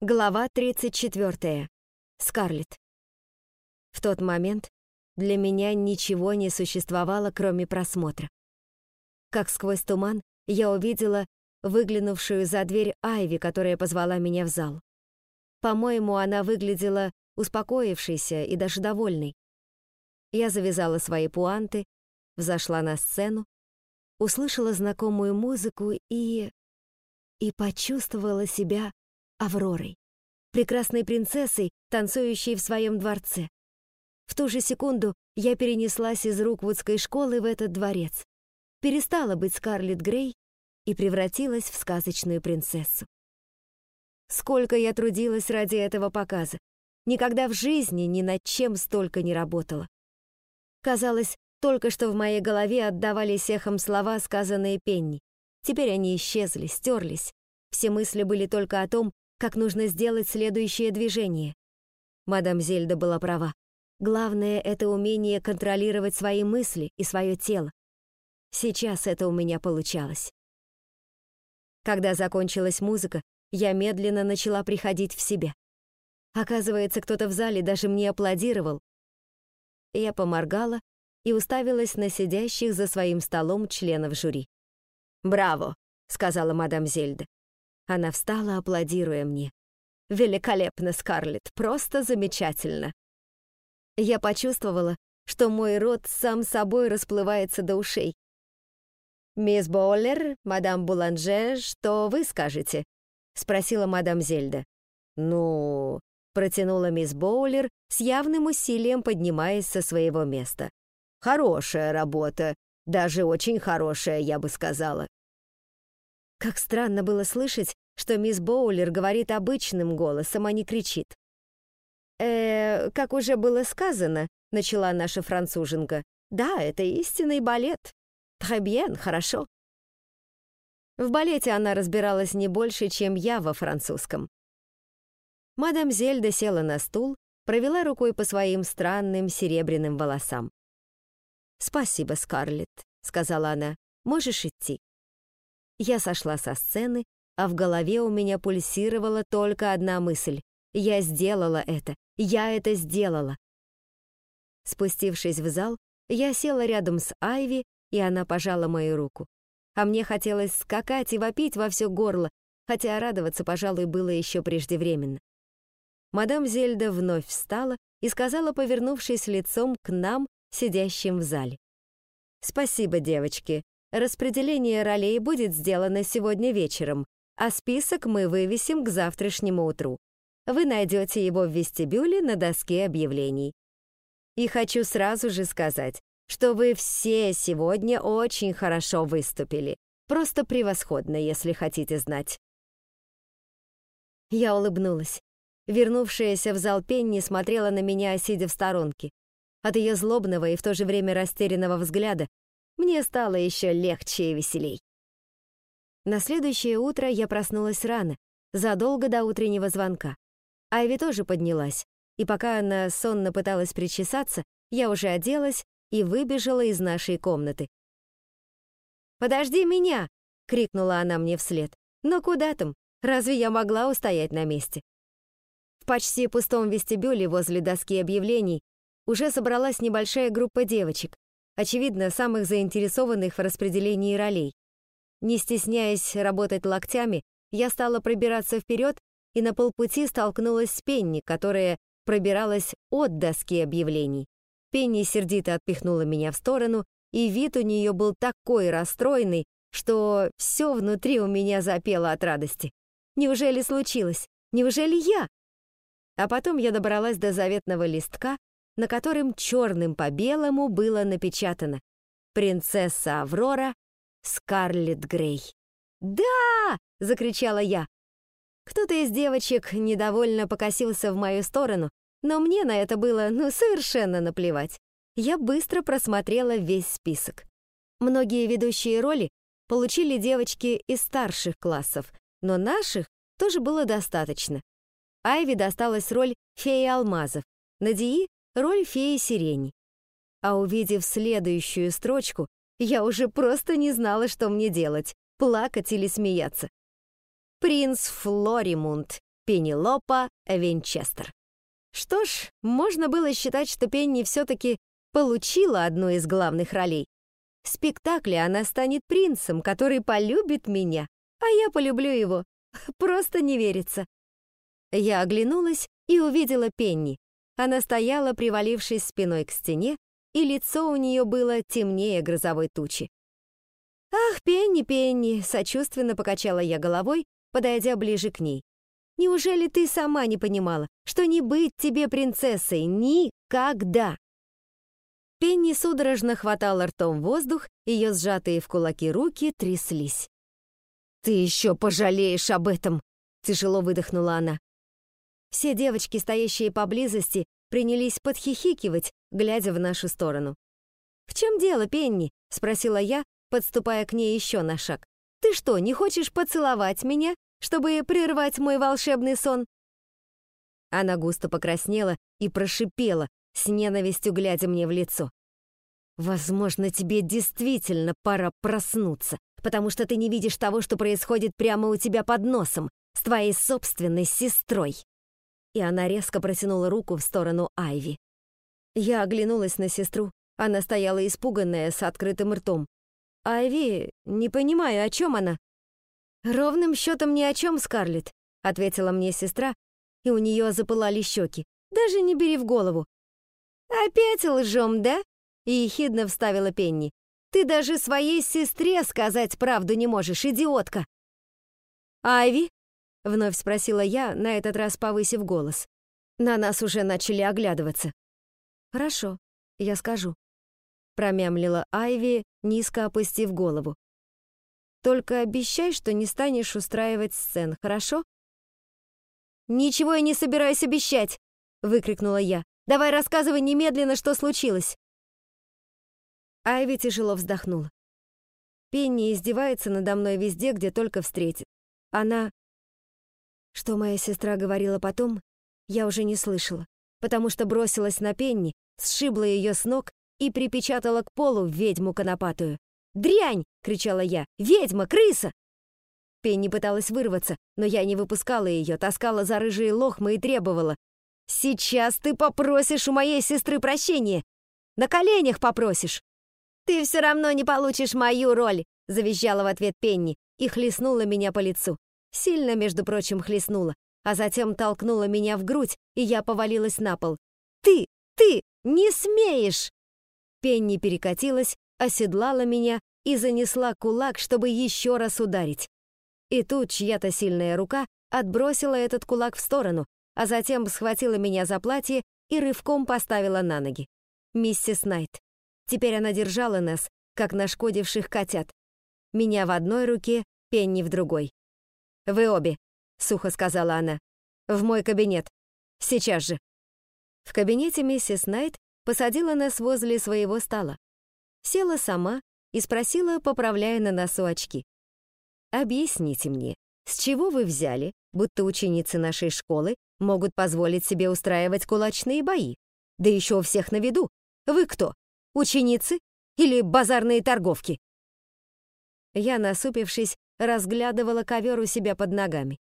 Глава 34. Скарлетт. В тот момент для меня ничего не существовало, кроме просмотра. Как сквозь туман я увидела выглянувшую за дверь Айви, которая позвала меня в зал. По-моему, она выглядела успокоившейся и даже довольной. Я завязала свои пуанты, взошла на сцену, услышала знакомую музыку и... и почувствовала себя Авророй, прекрасной принцессой, танцующей в своем дворце. В ту же секунду я перенеслась из Руквудской школы в этот дворец, перестала быть Скарлетт Грей и превратилась в сказочную принцессу. Сколько я трудилась ради этого показа. Никогда в жизни ни над чем столько не работала. Казалось, только что в моей голове отдавались эхом слова, сказанные Пенни. Теперь они исчезли, стерлись. Все мысли были только о том, как нужно сделать следующее движение. Мадам Зельда была права. Главное — это умение контролировать свои мысли и свое тело. Сейчас это у меня получалось. Когда закончилась музыка, я медленно начала приходить в себя. Оказывается, кто-то в зале даже мне аплодировал. Я поморгала и уставилась на сидящих за своим столом членов жюри. «Браво!» — сказала мадам Зельда. Она встала, аплодируя мне. «Великолепно, Скарлетт, просто замечательно!» Я почувствовала, что мой рот сам собой расплывается до ушей. «Мисс Боулер, мадам Буланже, что вы скажете?» — спросила мадам Зельда. «Ну...» — протянула мисс Боулер с явным усилием, поднимаясь со своего места. «Хорошая работа, даже очень хорошая, я бы сказала. Как странно было слышать, что мисс Боулер говорит обычным голосом, а не кричит. «Э, как уже было сказано», — начала наша француженка, «да, это истинный балет. Très хорошо». В балете она разбиралась не больше, чем я во французском. Мадам Зельда села на стул, провела рукой по своим странным серебряным волосам. «Спасибо, Скарлетт», — сказала она, — «можешь идти». Я сошла со сцены, а в голове у меня пульсировала только одна мысль. Я сделала это. Я это сделала. Спустившись в зал, я села рядом с Айви, и она пожала мою руку. А мне хотелось скакать и вопить во все горло, хотя радоваться, пожалуй, было еще преждевременно. Мадам Зельда вновь встала и сказала, повернувшись лицом к нам, сидящим в зале. «Спасибо, девочки. Распределение ролей будет сделано сегодня вечером, а список мы вывесим к завтрашнему утру. Вы найдете его в вестибюле на доске объявлений. И хочу сразу же сказать, что вы все сегодня очень хорошо выступили. Просто превосходно, если хотите знать. Я улыбнулась. Вернувшаяся в зал Пенни смотрела на меня, сидя в сторонке. От ее злобного и в то же время растерянного взгляда мне стало еще легче и веселей. На следующее утро я проснулась рано, задолго до утреннего звонка. Айви тоже поднялась, и пока она сонно пыталась причесаться, я уже оделась и выбежала из нашей комнаты. «Подожди меня!» — крикнула она мне вслед. «Но куда там? Разве я могла устоять на месте?» В почти пустом вестибюле возле доски объявлений уже собралась небольшая группа девочек, очевидно, самых заинтересованных в распределении ролей. Не стесняясь работать локтями, я стала пробираться вперед и на полпути столкнулась с Пенни, которая пробиралась от доски объявлений. Пенни сердито отпихнула меня в сторону, и вид у нее был такой расстроенный, что все внутри у меня запело от радости. Неужели случилось? Неужели я? А потом я добралась до заветного листка, на котором черным по белому было напечатано «Принцесса Аврора Скарлетт Грей». «Да!» — закричала я. Кто-то из девочек недовольно покосился в мою сторону, но мне на это было ну совершенно наплевать. Я быстро просмотрела весь список. Многие ведущие роли получили девочки из старших классов, но наших тоже было достаточно. Айви досталась роль феи алмазов, Надии роль феи сирени. А увидев следующую строчку, я уже просто не знала, что мне делать, плакать или смеяться. «Принц Флоримунд, Пенелопа Винчестер. Что ж, можно было считать, что Пенни все-таки получила одну из главных ролей. В спектакле она станет принцем, который полюбит меня, а я полюблю его. Просто не верится. Я оглянулась и увидела Пенни. Она стояла, привалившись спиной к стене, и лицо у нее было темнее грозовой тучи. «Ах, Пенни, Пенни!» — сочувственно покачала я головой, подойдя ближе к ней. «Неужели ты сама не понимала, что не быть тебе принцессой никогда?» Пенни судорожно хватала ртом воздух, ее сжатые в кулаки руки тряслись. «Ты еще пожалеешь об этом!» — тяжело выдохнула она. Все девочки, стоящие поблизости, принялись подхихикивать, глядя в нашу сторону. «В чем дело, Пенни?» — спросила я, подступая к ней еще на шаг. «Ты что, не хочешь поцеловать меня, чтобы прервать мой волшебный сон?» Она густо покраснела и прошипела, с ненавистью глядя мне в лицо. «Возможно, тебе действительно пора проснуться, потому что ты не видишь того, что происходит прямо у тебя под носом, с твоей собственной сестрой». И она резко протянула руку в сторону Айви. Я оглянулась на сестру. Она стояла испуганная, с открытым ртом. «Айви, не понимаю, о чем она?» «Ровным счетом ни о чем, Скарлетт», — ответила мне сестра, и у нее запылали щеки. «Даже не бери в голову». «Опять лжем, да?» — и ехидно вставила Пенни. «Ты даже своей сестре сказать правду не можешь, идиотка!» «Айви?» — вновь спросила я, на этот раз повысив голос. На нас уже начали оглядываться. «Хорошо, я скажу», — промямлила Айви, низко опустив голову. «Только обещай, что не станешь устраивать сцен, хорошо?» «Ничего я не собираюсь обещать!» — выкрикнула я. «Давай рассказывай немедленно, что случилось!» Айви тяжело вздохнула. Пенни издевается надо мной везде, где только встретит. Она... Что моя сестра говорила потом, я уже не слышала потому что бросилась на Пенни, сшибла ее с ног и припечатала к полу ведьму конопатую. «Дрянь!» — кричала я. «Ведьма! Крыса!» Пенни пыталась вырваться, но я не выпускала ее, таскала за рыжие лохмы и требовала. «Сейчас ты попросишь у моей сестры прощения! На коленях попросишь!» «Ты все равно не получишь мою роль!» — завизжала в ответ Пенни и хлестнула меня по лицу. Сильно, между прочим, хлестнула, а затем толкнула меня в грудь, и я повалилась на пол. «Ты! Ты! Не смеешь!» Пенни перекатилась, оседлала меня и занесла кулак, чтобы еще раз ударить. И тут чья-то сильная рука отбросила этот кулак в сторону, а затем схватила меня за платье и рывком поставила на ноги. Миссис Найт. Теперь она держала нас, как нашкодивших котят. Меня в одной руке, Пенни в другой. «Вы обе», — сухо сказала она. «В мой кабинет. Сейчас же». В кабинете миссис Найт посадила нас возле своего стола. Села сама и спросила, поправляя на носу очки. «Объясните мне, с чего вы взяли, будто ученицы нашей школы могут позволить себе устраивать кулачные бои? Да еще у всех на виду. Вы кто, ученицы или базарные торговки?» Я, насупившись, разглядывала ковер у себя под ногами.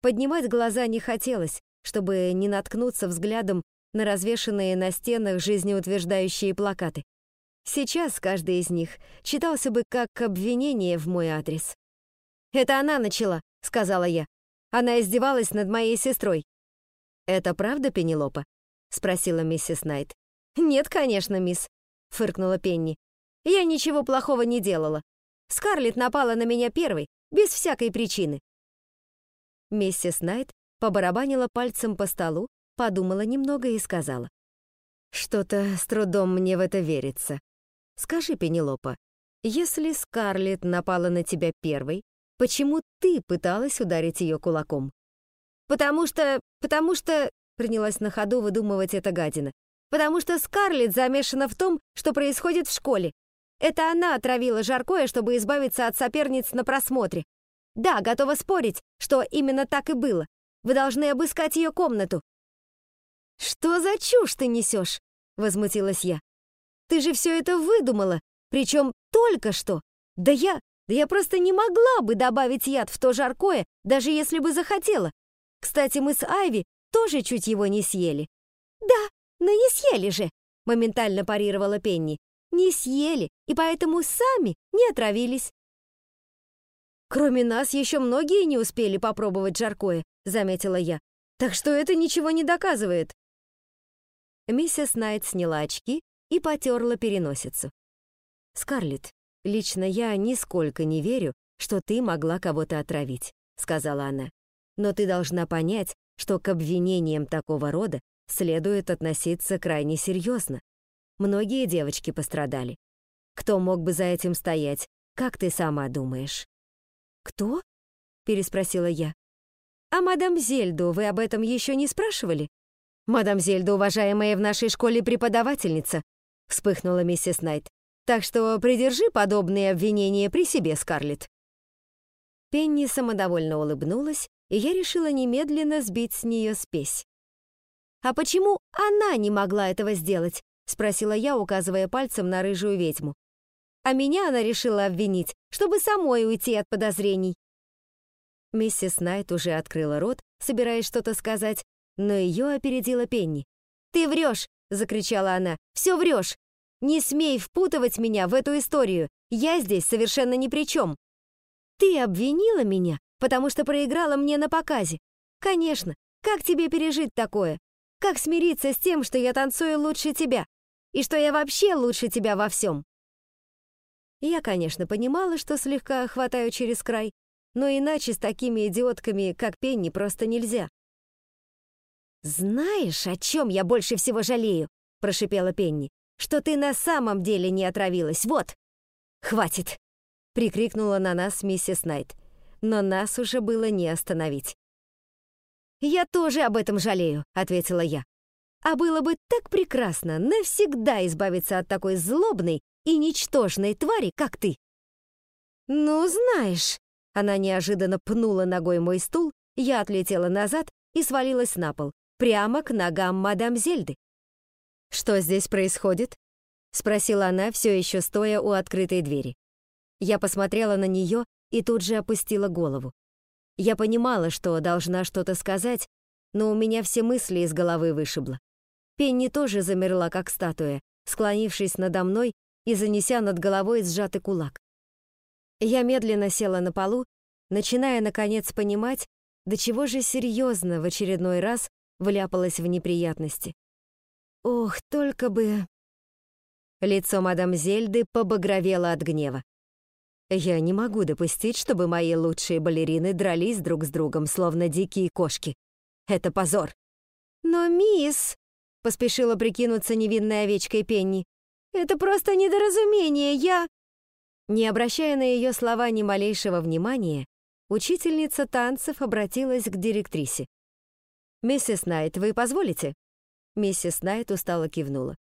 Поднимать глаза не хотелось, чтобы не наткнуться взглядом на развешанные на стенах жизнеутверждающие плакаты. Сейчас каждый из них читался бы как обвинение в мой адрес. «Это она начала», — сказала я. «Она издевалась над моей сестрой». «Это правда, Пенелопа?» — спросила миссис Найт. «Нет, конечно, мисс», — фыркнула Пенни. «Я ничего плохого не делала. Скарлетт напала на меня первой, без всякой причины. Миссис Найт побарабанила пальцем по столу, подумала немного и сказала. «Что-то с трудом мне в это верится. Скажи, Пенелопа, если Скарлетт напала на тебя первой, почему ты пыталась ударить ее кулаком?» «Потому что... потому что...» принялась на ходу выдумывать эта гадина. «Потому что Скарлетт замешана в том, что происходит в школе. Это она отравила жаркое, чтобы избавиться от соперниц на просмотре. Да, готова спорить, что именно так и было. Вы должны обыскать ее комнату». «Что за чушь ты несешь?» — возмутилась я. «Ты же все это выдумала, причем только что. Да я, да я просто не могла бы добавить яд в то жаркое, даже если бы захотела. Кстати, мы с Айви тоже чуть его не съели». «Да, но не съели же», — моментально парировала Пенни. «Не съели, и поэтому сами не отравились». «Кроме нас еще многие не успели попробовать жаркое», — заметила я. «Так что это ничего не доказывает». Миссис Найт сняла очки и потерла переносицу. «Скарлетт, лично я нисколько не верю, что ты могла кого-то отравить», — сказала она. «Но ты должна понять, что к обвинениям такого рода следует относиться крайне серьезно. Многие девочки пострадали. Кто мог бы за этим стоять, как ты сама думаешь?» «Кто?» — переспросила я. «А мадам Зельду вы об этом еще не спрашивали?» «Мадам Зельда, уважаемая в нашей школе преподавательница», — вспыхнула миссис Найт. «Так что придержи подобные обвинения при себе, Скарлетт». Пенни самодовольно улыбнулась, и я решила немедленно сбить с нее спесь. «А почему она не могла этого сделать?» — спросила я, указывая пальцем на рыжую ведьму а меня она решила обвинить, чтобы самой уйти от подозрений. Миссис Найт уже открыла рот, собираясь что-то сказать, но ее опередила Пенни. «Ты врешь!» — закричала она. «Все врешь! Не смей впутывать меня в эту историю! Я здесь совершенно ни при чем!» «Ты обвинила меня, потому что проиграла мне на показе. Конечно, как тебе пережить такое? Как смириться с тем, что я танцую лучше тебя? И что я вообще лучше тебя во всем?» Я, конечно, понимала, что слегка хватаю через край, но иначе с такими идиотками, как Пенни, просто нельзя. «Знаешь, о чем я больше всего жалею?» — прошипела Пенни. «Что ты на самом деле не отравилась, вот!» «Хватит!» — прикрикнула на нас миссис Найт. Но нас уже было не остановить. «Я тоже об этом жалею», — ответила я. «А было бы так прекрасно навсегда избавиться от такой злобной и ничтожной твари, как ты. Ну, знаешь, она неожиданно пнула ногой мой стул, я отлетела назад и свалилась на пол, прямо к ногам мадам Зельды. «Что здесь происходит?» — спросила она, все еще стоя у открытой двери. Я посмотрела на нее и тут же опустила голову. Я понимала, что должна что-то сказать, но у меня все мысли из головы вышибло. Пенни тоже замерла, как статуя, склонившись надо мной и занеся над головой сжатый кулак. Я медленно села на полу, начиная, наконец, понимать, до чего же серьезно в очередной раз вляпалась в неприятности. Ох, только бы... Лицо мадам Зельды побагровело от гнева. Я не могу допустить, чтобы мои лучшие балерины дрались друг с другом, словно дикие кошки. Это позор. Но, мисс, поспешила прикинуться невинной овечкой Пенни, это просто недоразумение, я...» Не обращая на ее слова ни малейшего внимания, учительница танцев обратилась к директрисе. «Миссис Найт, вы позволите?» Миссис Найт устало кивнула.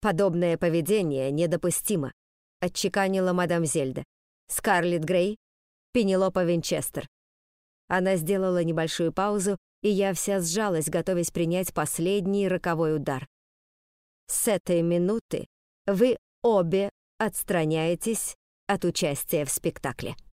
«Подобное поведение недопустимо», — отчеканила мадам Зельда. «Скарлетт Грей, Пенелопа Винчестер». Она сделала небольшую паузу, и я вся сжалась, готовясь принять последний роковой удар. С этой минуты вы обе отстраняетесь от участия в спектакле.